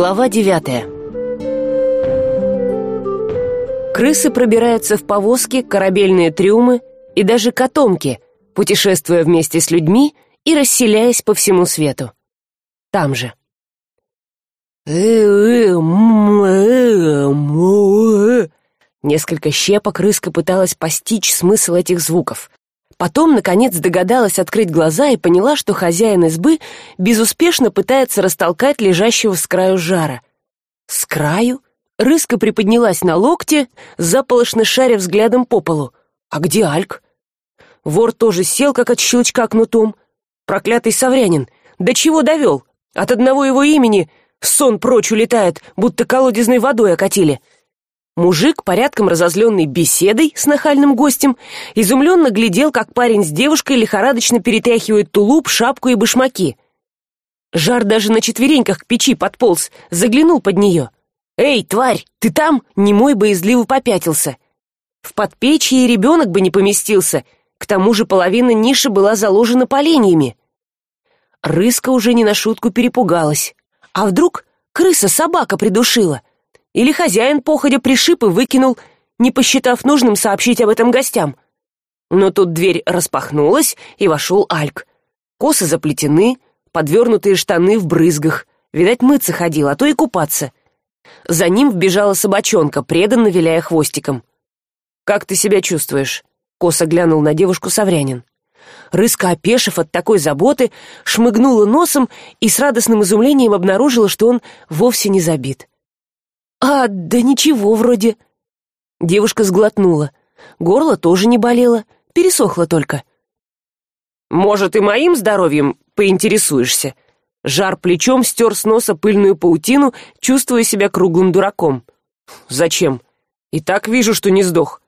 Глава девятая Крысы пробираются в повозки, корабельные трюмы и даже котомки, путешествуя вместе с людьми и расселяясь по всему свету. Там же. Несколько щепок рыска пыталась постичь смысл этих звуков. Потом, наконец, догадалась открыть глаза и поняла, что хозяин избы безуспешно пытается растолкать лежащего с краю жара. С краю? Рыска приподнялась на локте, заполошно шаря взглядом по полу. А где Альк? Вор тоже сел, как от щелчка кнутом. Проклятый Саврянин. До чего довел? От одного его имени сон прочь улетает, будто колодезной водой окатили. — мужик порядком разозленный беседой с нахальным гостем изумленно глядел как парень с девушкой лихорадочно перетряхивает тулуп шапку и башмаки. Жар даже на четвереньках к печи подполз заглянул под нее эй тварь ты там немой боязливо попятился. В подпечье и ребенок бы не поместился к тому же половина ниши была заложена поленьями. Рыска уже не на шутку перепугалась. А вдруг крыса собака придушила или хозяин походя пришиб и выкинул не посчитав нужным сообщить об этом гостям. Но тут дверь распахнулась и вошел альк. Косы заплетены подвернутые штаны в брызгах. Видать мыться ходил а то и купаться. За ним вбежала собачонка преданно виляя хвостиком. Как ты себя чувствуешь косо глянул на девушку саврянин. Рыска опешив от такой заботы шмыгнула носом и с радостным изумлением обнаружила что он вовсе не забит а да ничего вроде девушка сглотнула. Горло тоже не болело пересохло только. Может и моим здоровьем поинтересуешься? Жар плечом стер с носа пыльную паутину чувствуя себя круглым дураком. Зачем? И так вижу что не сдох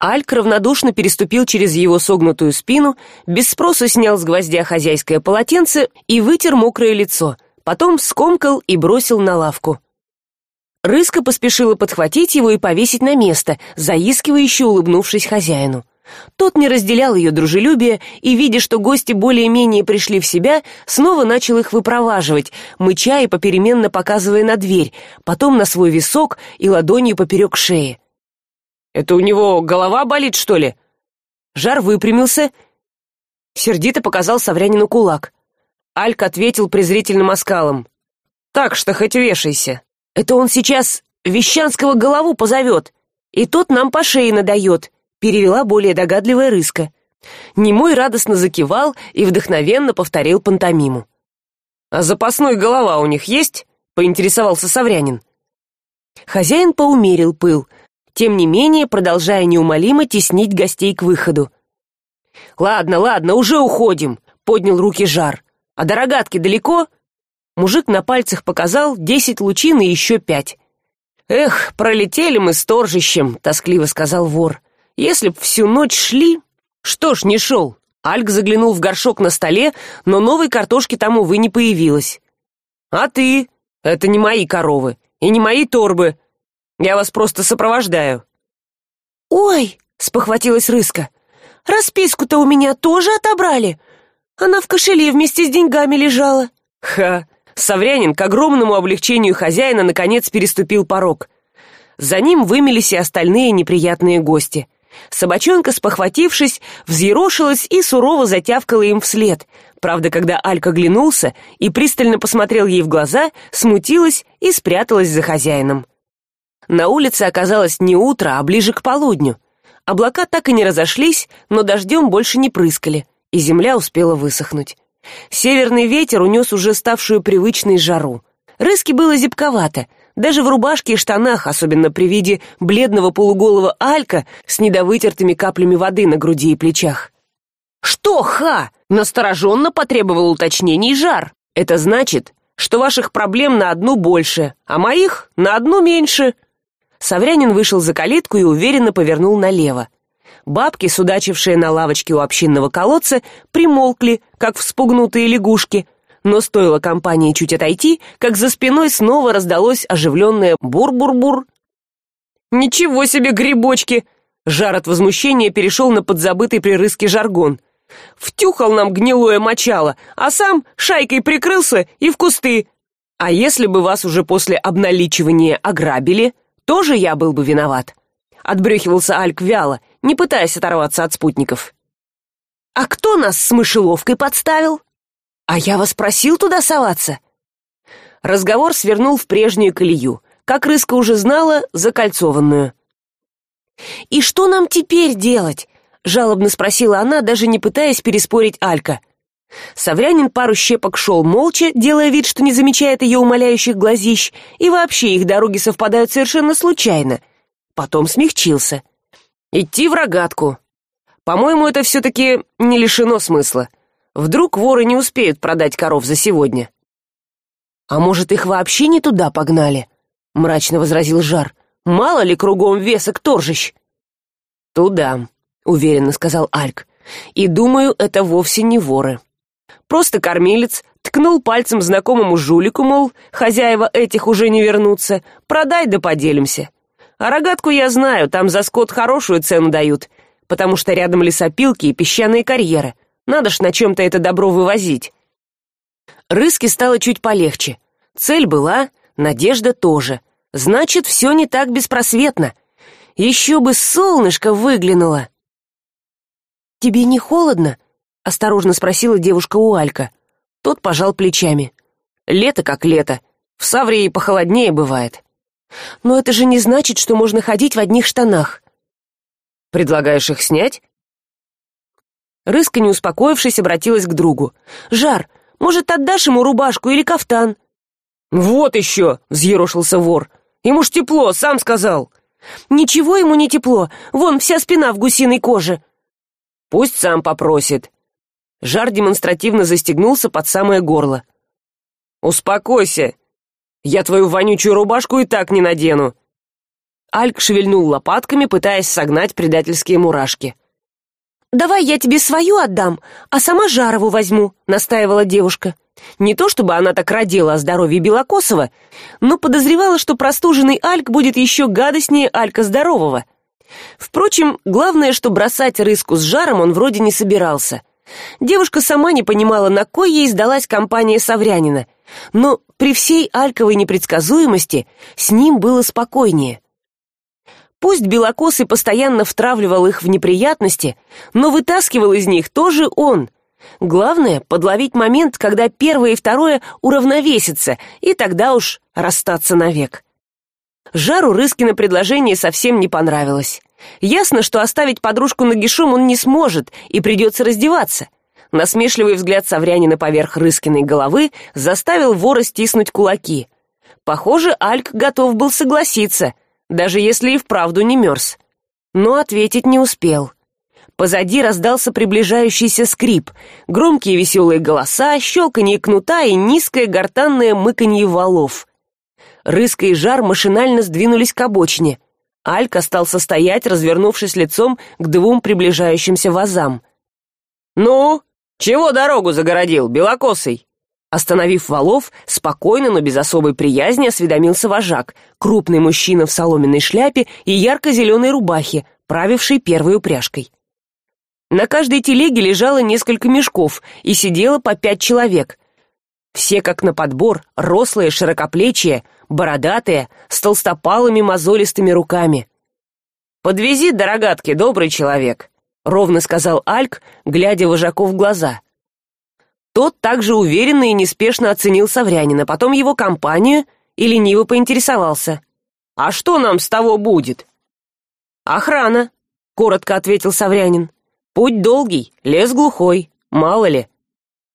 альк равнодушно переступил через его согнутую спину без спроса снял с гвоздя хозяйское полотенце и вытер мокрое лицо потом скомкал и бросил на лавку рыска поспешила подхватить его и повесить на место заискивающе улыбнувшись хозяину. Тот не разделял ее дружелюбие и видя что гости более менее пришли в себя снова начал их выпроваживать мыча и попеременно показывая на дверь потом на свой висок и ладонью поперек шеи. Это у него голова болит что ли? Жар выпрямился. Сердито показал саврянину кулак. Альк ответил презрительным оскалом. Так что хоть вешайся это он сейчас вещанского голову позовет и тот нам по шее надает перевела более догадливая рыска. Немой радостно закивал и вдохновенно повторил пантомиму. А запасной голова у них есть поинтересовался саврянин. Хозяин поумерил пыл тем не менее продолжая неумолимо теснить гостей к выходу. Ладно ладно уже уходим поднял руки жар. А до рогатки далеко мужик на пальцах показал десять лучин и еще пять. Эх пролетели мы с торжищем тоскливо сказал вор. Если б всю ночь шли что ж не шел? Альк заглянул в горшок на столе но новой картошки там увы не появилось. А ты? Это не мои коровы и не мои торбы. Я вас просто сопровождаю ой спохватилась рыска. Расписку то у меня тоже отобрали. Она в кошеле вместе с деньгами лежала ха саврянин к огромному облегчению хозяина наконец переступил порог. За ним вымелись и остальные неприятные гости. Собачонка спохватившись взъерошилась и сурово затявкала им вслед. Правда когда алька глянулся и пристально посмотрел ей в глаза смутилась и спряталась за хозяином. На улице оказалось не утро а ближе к полудню. Облака так и не разошлись но дождем больше не прыскали и земля успела высохнуть северный ветер унес уже ставшую привычной жару. Рыски было зябковато. Даже в рубашке и штанах особенно при виде бледного полуголого алька с недовытертыми каплями воды на груди и плечах. Что ха настороженно потребовал уточнений жар. Это значит что ваших проблем на одну больше а моих на одну меньше саврянин вышел за калитку и уверенно повернул налево бабки судачившие на лавочке у общинного колодца примолкли как вспугнутые лягушки. Но стоило компании чуть отойти как за спиной снова раздалось оживленное бур бур бур ничего себе грибочки! Жар от возмущения перешел на подзабытый при рыске жаргон. Втюхал нам гнилое мочало а сам шайкой прикрылся и в кусты. А если бы вас уже после обналичивания ограбили тоже я был бы виноват отбрехивался альк вяло не пытаясь оторваться от спутников. А кто нас с мышеловкой подставил? А я вас просил туда соваться? Разговор свернул в прежнюю колею как рыска уже знала закольцованную. И что нам теперь делать жалобно спросила она даже не пытаясь переспорить алька. Саврянин пару щепок шел молча делая вид что не замечает ее умоляющих глазищ и вообще их дороги совпадают совершенно случайно. Потом смягчился идти в рогатку. По моему это все таки не лишено смысла. Вдруг воры не успеют продать коров за сегодня? А может их вообще не туда погнали? Мрачно возразил жар. Мало ли кругом весок торжищ? Туда уверенно сказал альк. И думаю это вовсе не воры. Просто кормилец ткнул пальцем знакомому жулику мол хозяева этих уже не вернутся. Продай да поделимся а рогатку я знаю там за скот хорошую цену дают потому что рядом лесопилки и песчаные карьеры. Надо ж на чем то это добро вывозить. Рыске стало чуть полегче. Цель была надежда тоже. Значит все не так беспросветно. Еще бы солнышко выглянуло. Тебе не холодно осторожно спросила девушка у алька. Тот пожал плечами. Лето как лето. В саврии похолоднее бывает но это же не значит что можно ходить в одних штанах. Предлагаешь их снять? Рыска не успокоившись обратилась к другу. Жар может отдашь ему рубашку или кафтан? Вот еще взъерошился вор. Ему ж тепло сам сказал ничего ему не тепло. Вон вся спина в гусиной коже пусть сам попросит жар демонстративно застегнулся под самое горло. Успокойся я твою вонючую рубашку и так не надену. Альк шевельнул лопатками пытаясь согнать предательские мурашки. Давай я тебе свою отдам а сама жарову возьму настаивала девушка. Не то чтобы она так родила о здоровье белокосова но подозревала что простуженный альк будет еще гадостнее алька здорового. Впрочем главное что бросать рыску с жаром он вроде не собирался. Девушка сама не понимала на кой ей сдалась компания саврянина. Но при всей альковой непредсказуемости с ним было спокойнее. Пусть белокосый постоянно втравливал их в неприятности но вытаскивал из них тоже он. Главное подловить момент когда первое и второе уравновесятся и тогда уж расстаться навек. Жару рыскино предложение совсем не понравилось. Ясно что оставить подружку нагишом он не сможет и придется раздеваться насмешливый взгляд саврянина поверх рыскиной головы заставил вора стиснуть кулаки. Похоже альк готов был согласиться даже если и вправду не мерз. Но ответить не успел. Позади раздался приближающийся скрип громкие веселые голоса щелканье кнута и низкое гортанное мыканье валов. Рыска и жар машинально сдвинулись к обочине. Альк остался стоять развернувшись лицом к двум приближающимся вазам. Ну чего дорогу загородил белокосый? Остановив валов спокойно но без особой приязни осведомился вожак крупный мужчина в соломенной шляпе и ярко зеленой рубахе правивший первой упряжкой. На каждой телеге лежало несколько мешков и сидело по пять человек. Все как на подбор рослые широкоплечие бородатые с толстопалыми мозолистыми руками. Подвези дорогатки добрый человек ровно сказал альк глядя вожаку в глаза. Тот также уверенно и неспешно оценил саврянина потом его компанию и лениво поинтересовался. А что нам с того будет? Охрана коротко ответил саврянин. Путь долгий лес глухой мало ли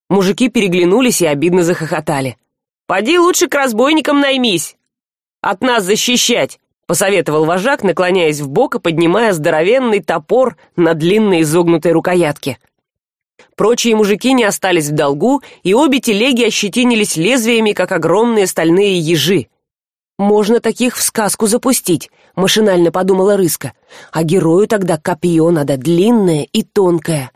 мужики переглянулись и обидно захохотали. Поди лучше к разбойникам наймись. От нас защищать посоветовал вожак наклоняясь в бок и поднимая здоровенный топор на длинной изогнутой рукоятке. Прочие мужики не остались в долгу и обе телеги ощетинились лезвиями как огромные стальные ежи. Можно таких в сказку запустить машинально подумала рыска. А герою тогда копье надо длинное и тонкое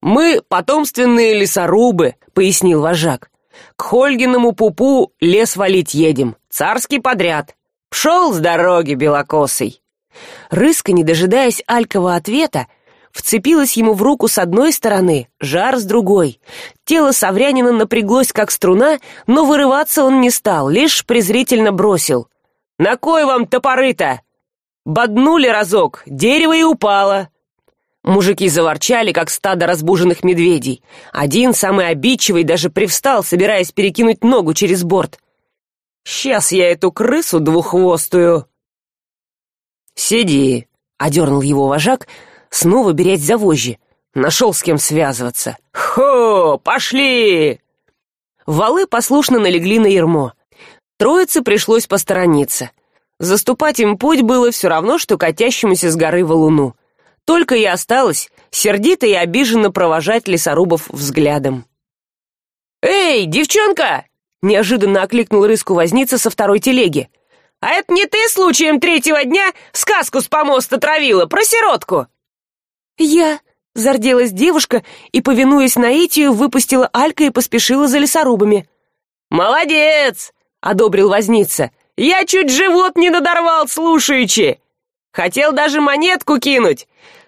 мы потомственные лесорубы пояснил вожак. К хольгиному пупу лес валить едем. Царский подряд пшел с дороги белокосый. Рыска не дожидаясь алькова ответа вцепилась ему в руку с одной стороны жар с другой. Тело саврянина напряглось как струна но вырываться он не стал лишь презрительно бросил. На кой вам топоры то боднули разок дерево и упало мужики заворчали как стадо разбуженных медведей. Один самый обидчивый даже привстал собираясь перекинуть ногу через борт сейчас я эту крысу двуххвостую сиди одернул его вожак снова берять за вожжи. Нашел с кем связываться. Хо пошли! Валы послушно налегли на ермо. Троице пришлось посторониться. Заступать им путь было все равно что катящемуся с горы валуну. Только и осталось сердито и обиженно провожать лесорубов взглядом. Эй девчонка неожиданно окликнул рыску возница со второй телеги. А это не ты случаем третьего дня сказку с помоста травила про сиротку? Я зарделась девушка и повинуясь наитию выпустила алька и поспешила за лесорубами. Молодец одобрил возница. Я чуть живот не надорвал слушаючи! Хотел даже монетку кинуть.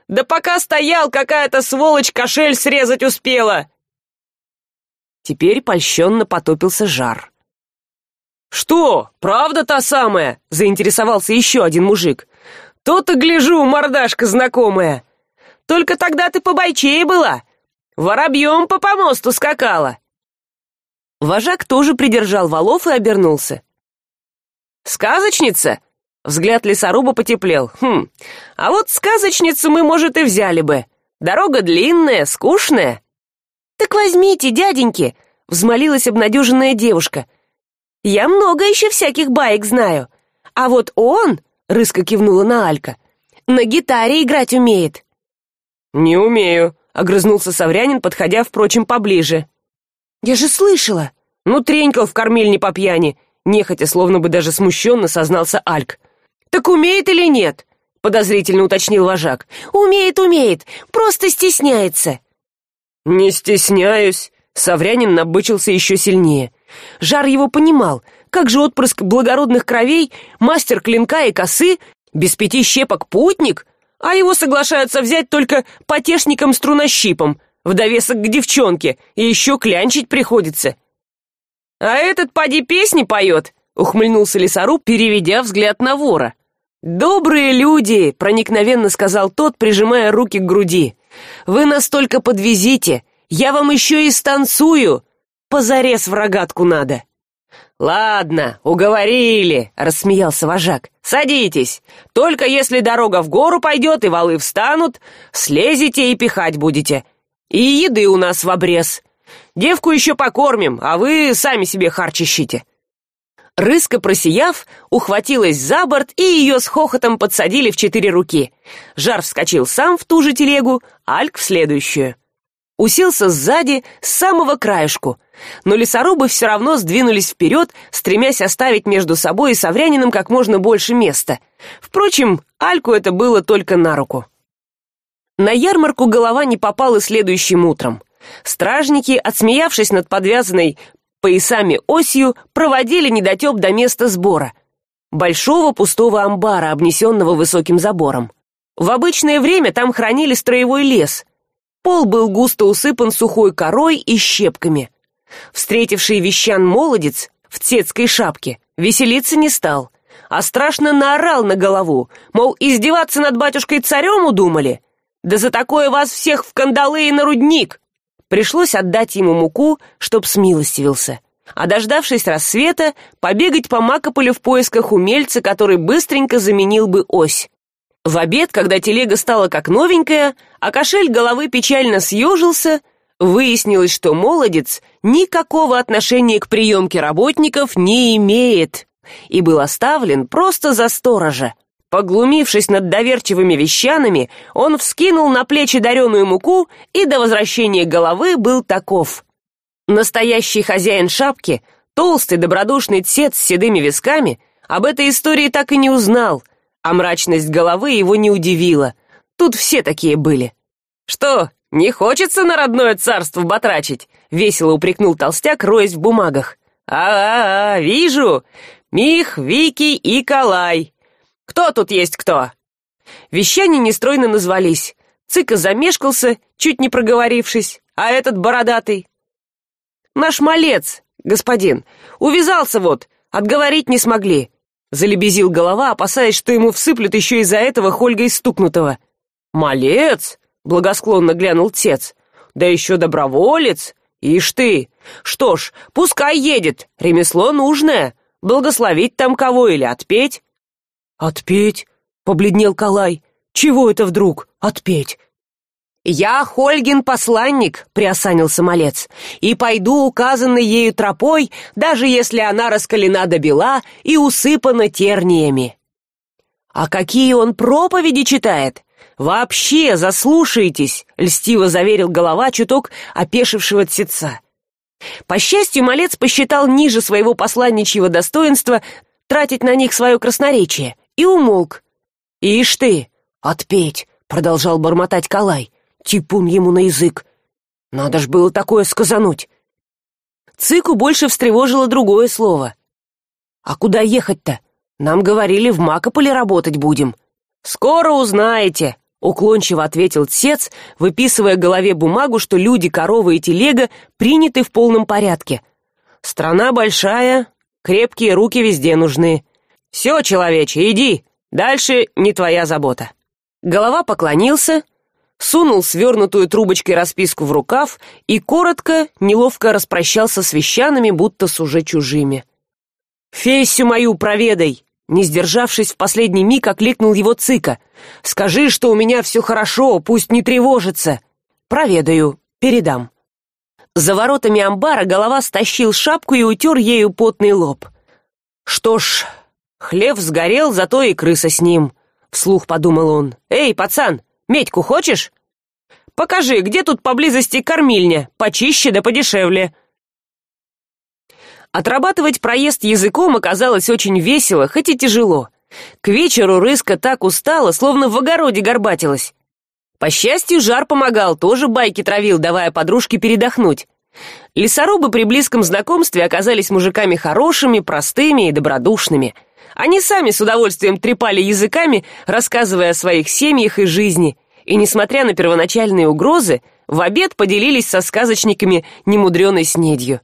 Да пока стоял какая то сволочь кошель срезать успела теперь польщенно потопился жар. Что? Правда та самая заинтересовался еще один мужик. То то гляжу мордашка знакомая. Только тогда ты побойчее была. Воробьем по помосту скакала вожак тоже придержал валов и обернулся. Сказочница взгляд лесоруба потеплел. Хм а вот сказочницу мы может и взяли бы. Дорога длинная скучная так возьмите дяденьки взмолилась обнадеженная девушка. Я много еще всяких баек знаю. А вот он рыска кивнула на алька на гитаре играть умеет не умею огрызнулся саврянин подходя впрочем поближе. Я же слышала! Ну тренькал в кормильне по пьяни нехотя словно бы даже смущенно сознался альк. Так умеет или нет подозрительно уточнил вожак. Умеет умеет. Просто стесняется не стесняюсь саврянин набычился еще сильнее. Жар его понимал. Как же отпрыск благородных кровей мастер клинка и косы без пяти щепок путник? А его соглашаются взять только потешником струнощипом в довесок к девчонке и еще клянчить приходится. А этот поди песни поет ухмыльнулся лесоруб переведя взгляд на вора добрые люди проникновенно сказал тот прижимая руки к груди. Вы нас только подвезите! Я вам еще и станцую! Позарез в рогатку надо! Ладно уговорили рассмеялся вожак. Садитесь! Только если дорога в гору пойдет и валы встанут слезете и пихать будете. И еды у нас в обрез. Девку еще покормим а вы сами себе харч ищите рыска просияв ухватилась за борт и ее с хохотом подсадили в четыре руки. Жар вскочил сам в ту же телегу альк в следующую. Уселся сзади с самого краешку. Но лесорубы все равно сдвинулись вперед стремясь оставить между собой и саврянином как можно больше места. Впрочем альку это было только на руку. На ярмарку голова не попала следующим утром. Стражники отсмеявшись над подвязанной поясами осью проводили недотеп до места сбора большого пустого амбара обнесенного высоким забором. В обычное время там хранили строевой лес. Пол был густо усыпан сухой корой и щепками. Встретивший вещан молодец в цецкой шапке веселиться не стал а страшно наорал на голову мол издеваться над батюшкой царем удумали? Да за такое вас всех в кандалы и на рудник пришлось отдать ему муку чтоб смилостивился. А дождавшись рассвета побегать по макополю в поисках умельца который быстренько заменил бы ось. В обед когда телега стала как новенькая а кошель головы печально съежился выяснилось что молодец никакого отношения к приемке работников не имеет и был оставлен просто за сторожа поглумившись над доверчивыми вещанами он вскинул на плечи дареную муку и до возвращения головы был таков. Настоящий хозяин шапки толстый добродушный цец с седыми висками об этой истории так и не узнал а мрачность головы его не удивила. Тут все такие были. Что не хочется на родное царство батрачить весело упрекнул толстяк роясь в бумагах. А, -а, -а вижу! Мих вики и калай кто тут есть кто? Вещане нестройно назвались. Цыка замешкался чуть не проговорившись. А этот бородатый? Наш малец господин. Увязался вот. Отговорить не смогли залебезил голова опасаясь что ему всыплют еще из за этого хольгой стукнутого. Малец благосклонно глянул тец. Да еще доброволец! Ишь ты! Что ж пускай едет! Ремесло нужное! Благословить там кого или отпеть отпеть побледнел калай. Чего это вдруг? Отпеть? Я хольгин посланник приосанился малец и пойду указанной ею тропой даже если она раскалена до бела и усыпана терниями а какие он проповеди читает? Вообще заслушайтесь льстиво заверил голова чуток опешившего тсеца по счастью малец посчитал ниже своего посланничьего достоинства тратить на них свое красноречие и умолк. Ишь ты! Отпеть продолжал бормотать калай. Типун ему на язык! Надо ж было такое сказануть! Цику больше встревожило другое слово. А куда ехать то нам говорили в макополе работать будем скоро узнаете уклончиво ответил тсец выписывая голове бумагу что люди корова и телега приняты в полном порядке. Страна большая крепкие руки везде нужны все человече иди дальше не твоя забота голова поклонился сунул свернутую трубочкой расписку в рукав и коротко неловко распрощался с вещанами будто с уже чужими. Фессю мою проведай! Не сдержавшись в последний миг окликнул его цыка. Скажи что у меня все хорошо пусть не тревожится. Проведаю передам за воротами амбара голова стащил шапку и утер ею потный лоб. Что ж хлев сгорел зато и крыса с ним вслух подумал он. Эй пацан медьку хочешь? Покажи где тут поблизости кормильня почище да подешевле. Отрабатывать проезд языком оказалось очень весело хоть и тяжело. К вечеру рыска так устала словно в огороде горбатилась. По счастью жар помогал тоже байки травил давая подружке передохнуть. Лесорубы при близком знакомстве оказались мужиками хорошими простыми и добродушными они сами с удовольствием трепали языками рассказывая о своих семьях и жизни. И несмотря на первоначальные угрозы в обед поделились со сказочниками немудреной снедью.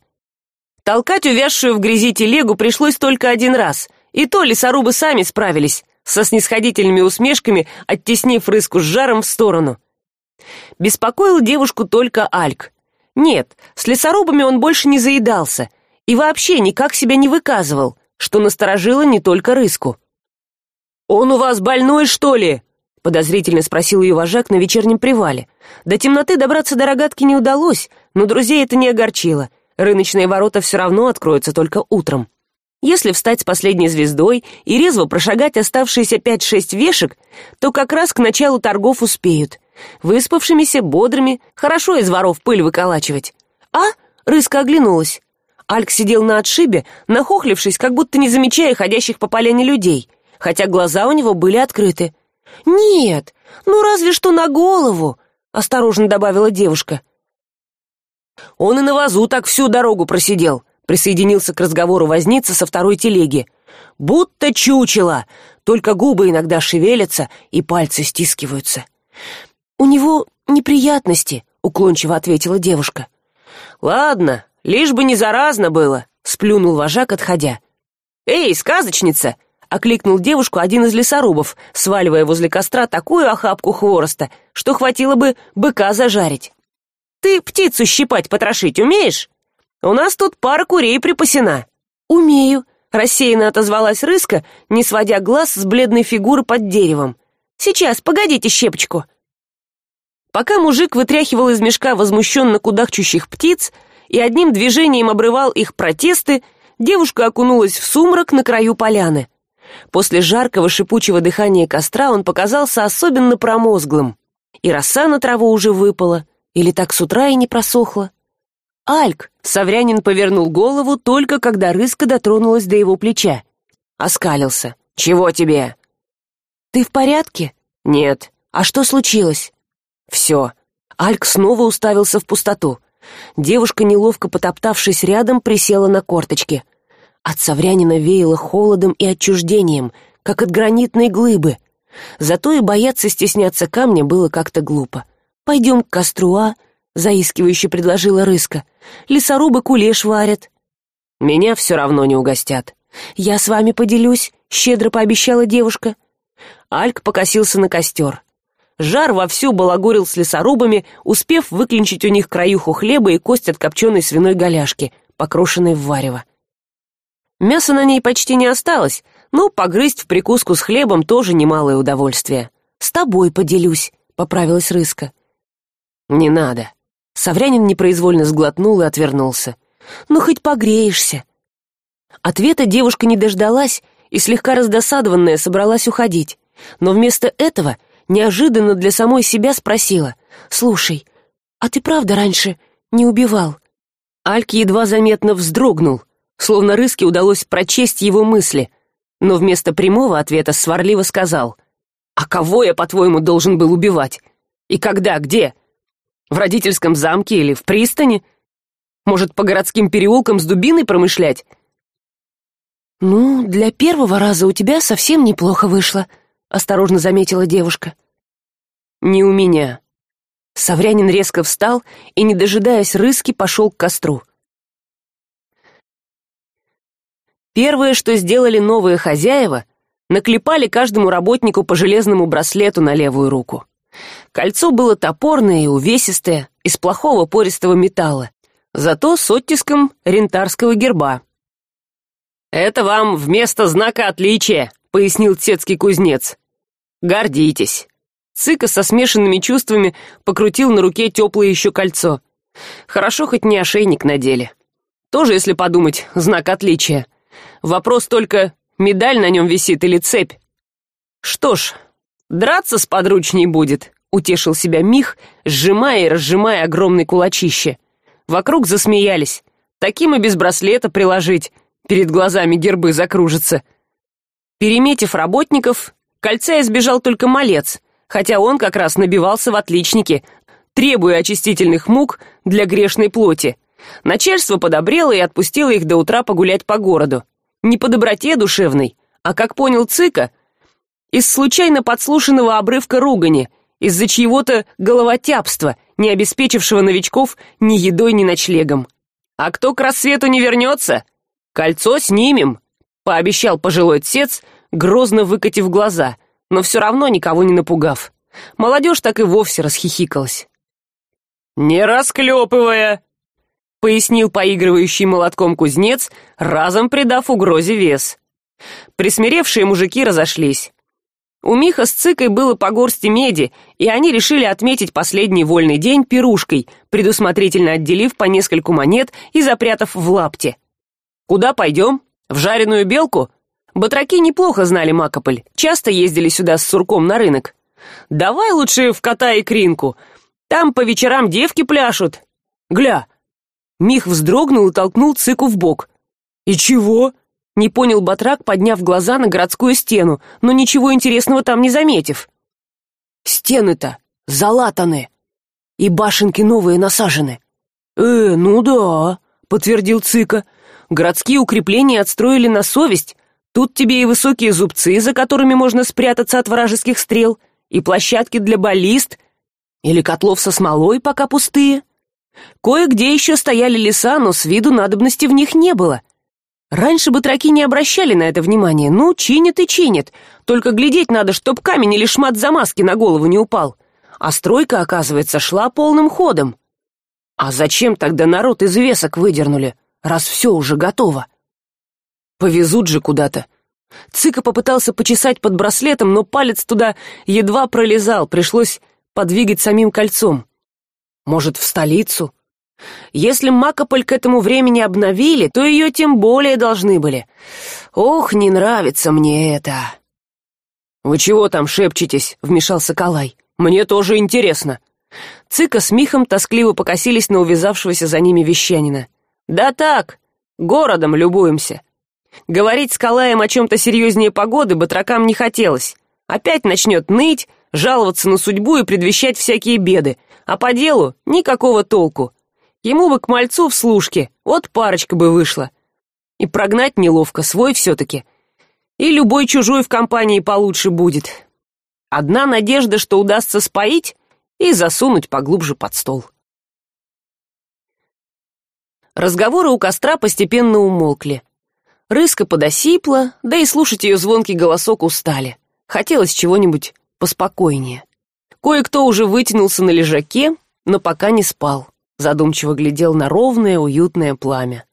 Толкать увязшую в грязи телегу пришлось только один раз и то лесорубы сами справились со снисходительными усмешками оттеснив рыску с жаром в сторону. Беспокоил девушку только альк. Нет с лесорубами он больше не заедался и вообще никак себя не выказывал что насторожило не только рыску. Он у вас больной что ли подозрительно спросил ее вожак на вечернем привале. До темноты добраться до рогатки не удалось но друзей это не огорчило. Рыночные ворота все равно откроются только утром. Если встать с последней звездой и резво прошагать оставшиеся пять шесть вешек то как раз к началу торгов успеют. Выспавшимися бодрыми хорошо из воров пыль выколачивать. А рыска оглянулась альк сидел на отшибе нахохлившись как будто не замечая ходящих по поляне людей хотя глаза у него были открыты. Нет ну разве что на голову осторожно добавила девушка. Он и на вазу так всю дорогу просидел присоединился к разговору возница со второй телеги. Будто чучело только губы иногда шевелятся и пальцы стискиваются у него неприятности уклончиво ответила девушка. Ладно лишь бы не заразно было сплюнул вожак отходя. Эй сказочница окликнул девушку один из лесорубов сваливая возле костра такую охапку хвороста что хватило бы быка зажарить. Ты птицу щипать потрошить умеешь? У нас тут пара курей припасена умею рассеянно отозвалась рыска не сводя глаз с бледной фигуры под деревом. Сейчас погодите щепочку пока мужик вытряхивал из мешка возмущенно кудахчущих птиц и одним движением обрывал их протесты девушка окунулась в сумрак на краю поляны. После жаркого шипучего дыхания костра он показался особенно промозглым. И роса на траву уже выпала или так с утра и не просохла. Альк саврянин повернул голову только когда рыска дотронулась до его плеча. Оскалился. Чего тебе? Ты в порядке? Нет а что случилось? Все альк снова уставился в пустоту девушка неловко потоптавшись рядом присела на корточки. От саврянина веяло холодом и отчуждением как от гранитной глыбы. Зато и бояться стесняться камня было как то глупо. Пойдем к костру а заискивающе предложила рыска. Лесорубы кулеш варят меня все равно не угостят я с вами поделюсь щедро пообещала девушка. Альк покосился на костер жар вовсю балагурил с лесорубами успев выклинчить у них краюху хлеба и кость от копченой свиной голяшки покрошенной в варево. Мяса на ней почти не осталось но погрызть в прикуску с хлебом тоже немалое удовольствие. С тобой поделюсь поправилась рыска. Не надо саврянин непроизвольно сглотнул и отвернулся. Ну хоть погреешься ответа девушка не дождалась и слегка раздосадованная собралась уходить. Но вместо этого неожиданно для самой себя спросила. Слушай а ты правда раньше не убивал? Альк едва заметно вздрогнул словно рыске удалось прочесть его мысли но вместо прямого ответа сварливо сказал. А кого я по твоему должен был убивать? И когда? Где? В родительском замке или в пристани? Может по городским переулкам с дубиной промышлять? Ну для первого раза у тебя совсем неплохо вышло осторожно заметила девушка. Не у меня саврянин резко встал и не дожидаясь рыски пошел к костру. Первое что сделали новые хозяева наклепали каждому работнику по железному браслету на левую руку. Кольцо было топорное и увесистое из плохого пористого металла зато с оттиском рентарского герба. Это вам вместо знака отличия пояснил цецкий кузнец гордитесь цыка со смешанными чувствами покрутил на руке теплое еще кольцо. Хорошо хоть не ошейник надели тоже если подумать знак отличия. Вопрос только медаль на нем висит или цепь? Что ж драться с подручней будет утешил себя мих сжимая и разжимая огромный кулачище вокруг засмеялись. Таким и без браслета приложить. Перед глазами гербы закружатся переметив работников кольца избежал только малец хотя он как раз набивался в отличнике требуя очистительных мук для грешной плоти. Начальство подобрело и отпустило их до утра погулять по городу. Не по доброте душевной а как понял цыка из случайно подслушанного обрывка ругани из за чьего то головотяпства не обеспечившего новичков ни едой ни ночлегом. А кто к рассвету не вернется? Кольцо снимем пообещал пожилой отец грозно выкатив глаза но все равно никого не напугав. Молодежь так и вовсе расхихикалась. Не расклепывая пояснил поигрывающий молотком кузнец разом придав угрозе вес. Присмиревшие мужики разошлись. У миха с цыкой было по горсти меди и они решили отметить последний вольный день пирушкой предусмотрительно отделив по нескольку монет и запрятав в лапте. Куда пойдем в жареную белку батраки неплохо знали макополь часто ездили сюда с сурком на рынок. Давай лучше в кота и кринку. Там по вечерам девки пляшут. Гля мих вздрогнул и толкнул цыку в бок. И чего? Не понял батрак подняв глаза на городскую стену но ничего интересного там не заметив. Стены то залатаны и башенки новые насажены. Э ну да подтвердил цыка городские укрепления отстроили на совесть тут тебе и высокие зубцы за которыми можно спрятаться от вражеских стрел и площадки для баллист или котлов со смолой пока пустые. Кое где еще стояли леса но с виду надобности в них не было. Раньше батраки не обращали на это внимания ну чинят и чинят. Только глядеть надо чтоб камень или шмат замазки на голову не упал. А стройка оказывается шла полным ходом. А зачем тогда народ из весок выдернули раз все уже готово повезут же куда то цыка попытался почесать под браслетом но палец туда едва пролезал пришлось подвигать самим кольцом. Может в столицу? Если макополь к этому времени обновили то ее тем более должны были. Ох не нравится мне это. Вы чего там шепчетесь вмешался калай. Мне тоже интересно цыка с михом тоскливо покосились на увязавшегося за ними вещанина. Да так городом любуемся говорить с калаем о чем то серьезнее погоды батракам не хотелось. Опять начнет ныть жаловаться на судьбу и предвещать всякие беды. А по делу никакого толку. Ему бы к мальцу в служке вот парочка бы вышла. И прогнать неловко свой все таки и любой чужой в компании получше будет. Одна надежда что удастся споить и засунуть поглубже под стол. Разговоры у костра постепенно умолкли рыска подосипла да и слушать ее звонкий голосок устали. Хотелось чего нибудь поспокойнее. Кое кто уже вытянулся на лежаке но пока не спал. Задумчиво глядел на ровное уютное пламя.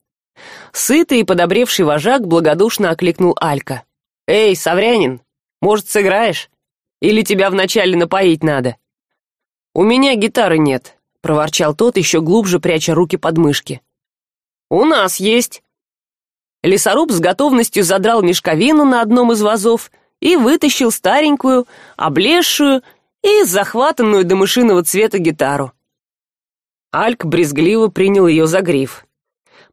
Сытый и подобревший вожак благодушно окликнул алька. Эй саврянин может сыграешь? Или тебя вначале напоить надо? У меня гитары нет проворчал тот еще глубже пряча руки под мышки. У нас есть лесоруб с готовностью задрал мешковину на одном из вазов и вытащил старенькую облезшую и захватанную до мышиного цвета гитару. Альк брезгливо принял ее за гриф.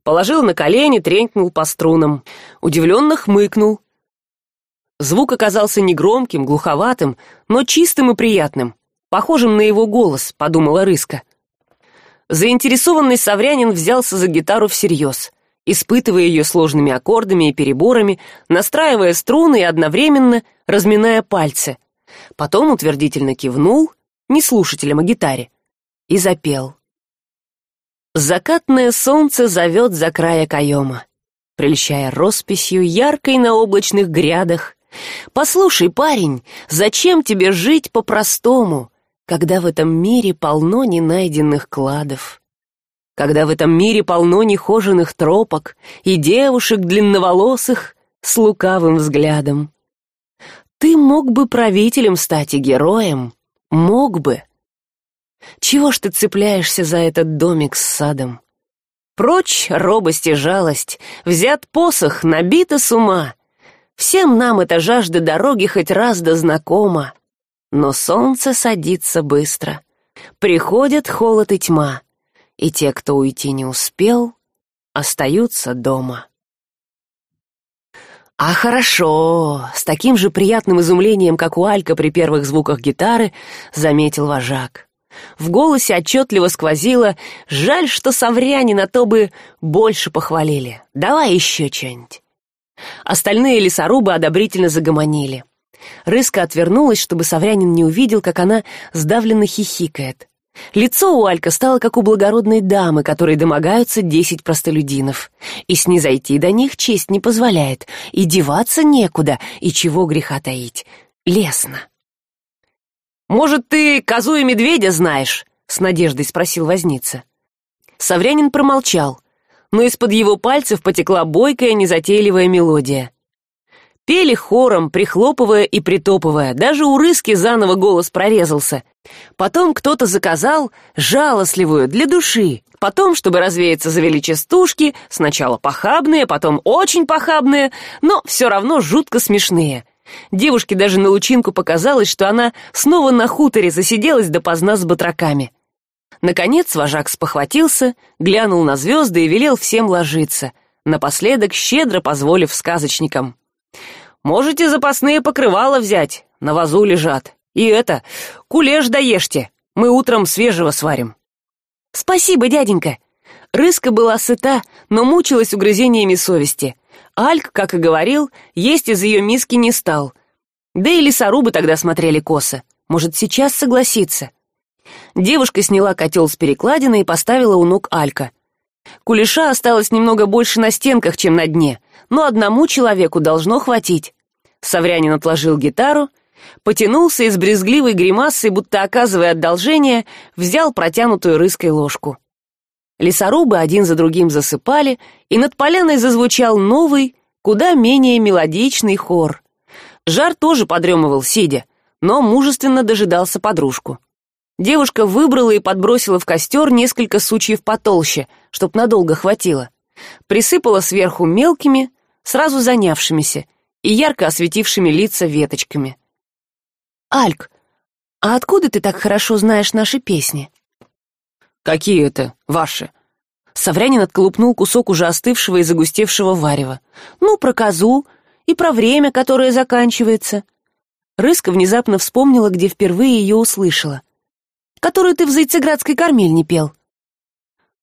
Положил на колени тренькнул по струнам. Удивленно хмыкнул. Звук оказался негромким глуховатым но чистым и приятным похожим на его голос подумала рыска. Заинтересованный саврянин взялся за гитару всерьез испытывая ее сложными аккордами и переборами настраивая струны и одновременно разминая пальцы. Потом утвердительно кивнул не слушателем о гитаре и запел. Закатное солнце зовет за края каема прельщая росписью яркой на облачных грядах. Послушай парень зачем тебе жить по простому когда в этом мире полно ненайденных кладов когда в этом мире полно нехоженных тропок и девушек длинноволосых с лукавым взглядом. Ты мог бы правителем стать и героем мог бы. Чего ж ты цепляешься за этот домик с садом? Прочь робость и жалость взят посох набито с ума. Всем нам эта жажда дороги хоть раз да знакома но солнце садится быстро. Приходят холод и тьма и те кто уйти не успел остаются дома. А хорошо с таким же приятным изумлением как у алька при первых звуках гитары заметил вожак. В голосе отчетливо сквозило жаль что совряне на то бы больше похвалили. Давай еще что нибудь остальные лесорубы одобрительно загомонили. Рыска отвернулась чтобы саврянин не увидел как она сдавленно хихикает лицо у алька стало как у благородной дамы которой домогаются десять простолюдинов. И снизойти до них честь не позволяет и деваться некуда и чего греха таить. Лесно может ты козу и медведя знаешь с надеждой спросил возница. Саврянин промолчал но из под его пальцев потекла бойкая незатейливая мелодия пели хором прихлопывая и притопывая. Даже у рыски заново голос прорезался. Потом кто то заказал жалостливую для души. Потом чтобы развеяться завели частушки сначала похабные потом очень похабные но все равно жутко смешные. Девушке даже на лучинку показалось что она снова на хуторе засиделась допоздна с батраками. Наконец вожак спохватился глянул на звезды и велел всем ложиться напоследок щедро позволив сказочникам можете запасные покрывала взять на вазу лежат. И это кулеш доешьте мы утром свежего сварим спасибо дяденька рыска была сыта но мучилась угрызениями совести. Альк как и говорил есть из ее миски не стал. Да и лесорубы тогда смотрели косо. Может сейчас согласиться девушка сняла котел с перекладины и поставила у ног алька. Кулеша осталось немного больше на стенках чем на дне но одному человеку должно хватить. Саврянин отложил гитару потянулся и с брезгливой гримасой будто оказывая одолжение взял протянутую рыской ложку. Лесорубы один за другим засыпали и над поляной зазвучал новый куда менее мелодичный хор. Жар тоже подремывал сидя но мужественно дожидался подружку. Девушка выбрала и подбросила в костер несколько сучьев потолще чтоб надолго хватило. Присыпала сверху мелкими сразу занявшимися и ярко осветившими лица веточками. Альк а откуда ты так хорошо знаешь наши песни? Какие это ваши? Саврянин отколупнул кусок уже остывшего и загустевшего варева. Ну про козу и про время которое заканчивается рыска внезапно вспомнила где впервые ее услышала. Которую ты в зайцеградской кормильне пел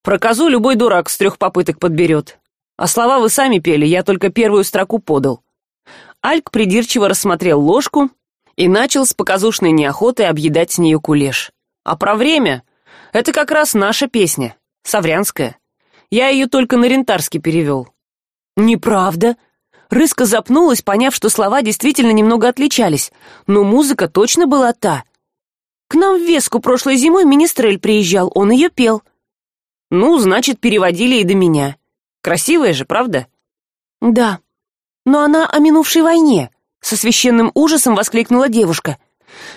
про козу любой дурак с трех попыток подберет а слова вы сами пели я только первую строку подал. Альк придирчиво рассмотрел ложку и начал с показушной неохотой объедать с нее кулеш. А про время это как раз наша песня саврянская. Я ее только на рентарский перевел. Неправда. Рыска запнулась поняв что слова действительно немного отличались но музыка точно была та. К нам в веску прошлой зимой министрель приезжал он ее пел. Ну значит переводили и до меня красивая же правда? Да. Но она о минувшей войне. Со священным ужасом воскликнула девушка.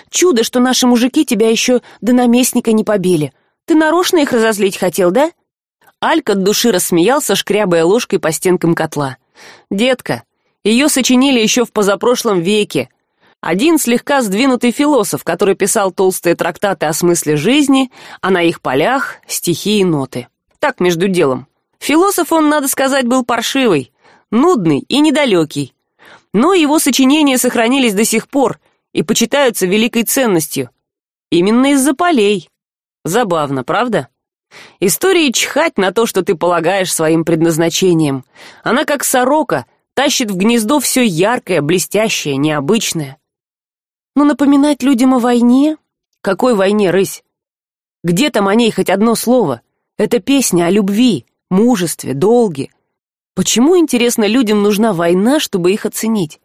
Чудо что наши мужики тебя еще до наместника не побили. Ты нарочно их разозлить хотел да? Алька от души рассмеялся шкрябая ложкой по стенкам котла. Детка ее сочинили еще в позапрошлом веке. Один слегка сдвинутый философ который писал толстые трактаты о смысле жизни а на их полях стихи и ноты. Так между делом философ он надо сказать был паршивый нудный и недалекий. Но его сочинения сохранились до сих пор и почитаются великой ценностью. Именно из за полей. Забавно правда? Истории чхать на то что ты полагаешь своим предназначением. Она как сорока тащит в гнездо все яркое блестящее необычное. Но напоминать людям о войне? Какой войне рысь? Где там о ней хоть одно слово? Это песня о любви мужестве долге. Почему интересно людям нужна война чтобы их оценить?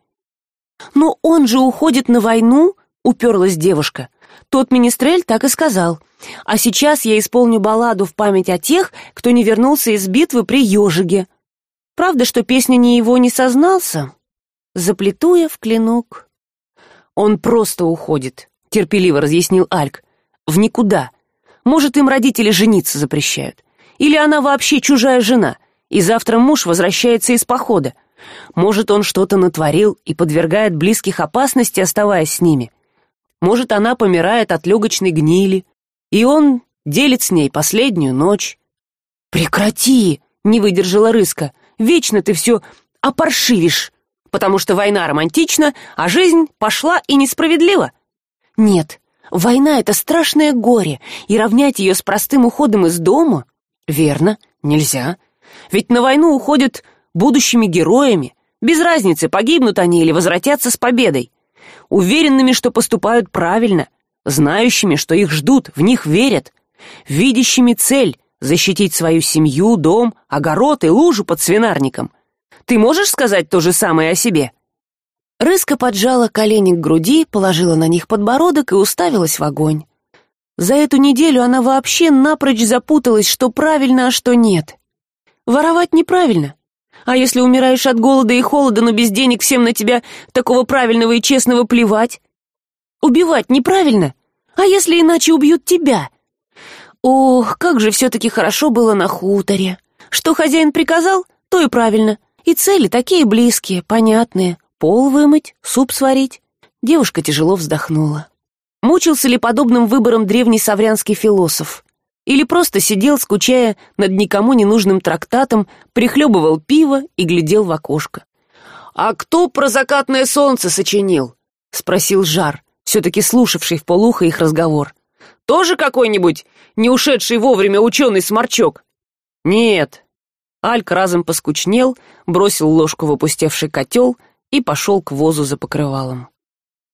Но он же уходит на войну уперлась девушка. Тот министрель так и сказал. А сейчас я исполню балладу в память о тех кто не вернулся из битвы при ежиге правда что песня не его не сознался? Заплету я в клинок. Он просто уходит терпеливо разъяснил альк. В никуда. Может им родители жениться запрещают или она вообще чужая жена и завтра муж возвращается из похода? Может он что то натворил и подвергает близких опасности оставаясь с ними? Может она помирает от легочной гнили и он делит с ней последнюю ночь? Прекрати не выдержала рыска. Вечно ты все опаршивишь потому что война романтична а жизнь пошла и несправедлива нет война это страшное горе и равнять ее с простым уходом из дома верно нельзя. Ведь на войну уходят будущими героями. Без разницы погибнут они или возвратятся с победой. Уверенными что поступают правильно знающими что их ждут в них верят. Видящими цель защитить свою семью дом огород и лужу под свинарником. Ты можешь сказать то же самое о себе? Рыска поджала колени к груди положила на них подбородок и уставилась в огонь за эту неделю она вообще напрочь запуталась что правильно а что нет. Воровать неправильно. А если умираешь от голода и холода но без денег всем на тебя такого правильного и честного плевать? Убивать неправильно? А если иначе убьют тебя? Ох как же все таки хорошо было на хуторе. Что хозяин приказал то и правильно. И цели такие близкие понятные. Пол вымыть суп сварить. Девушка тяжело вздохнула мучился ли подобным выбором древний саврянский философ? Или просто сидел скучая над никому не нужным трактатом прихлебывал пиво и глядел в окошко? А кто про закатное солнце сочинил спросил жар все таки слушавший в полухо их разговор. Тоже какой нибудь не ушедший вовремя ученый сморчок? Нет альк разом поскучнел бросил ложку в опустевший котел и пошел к возу за покрывалом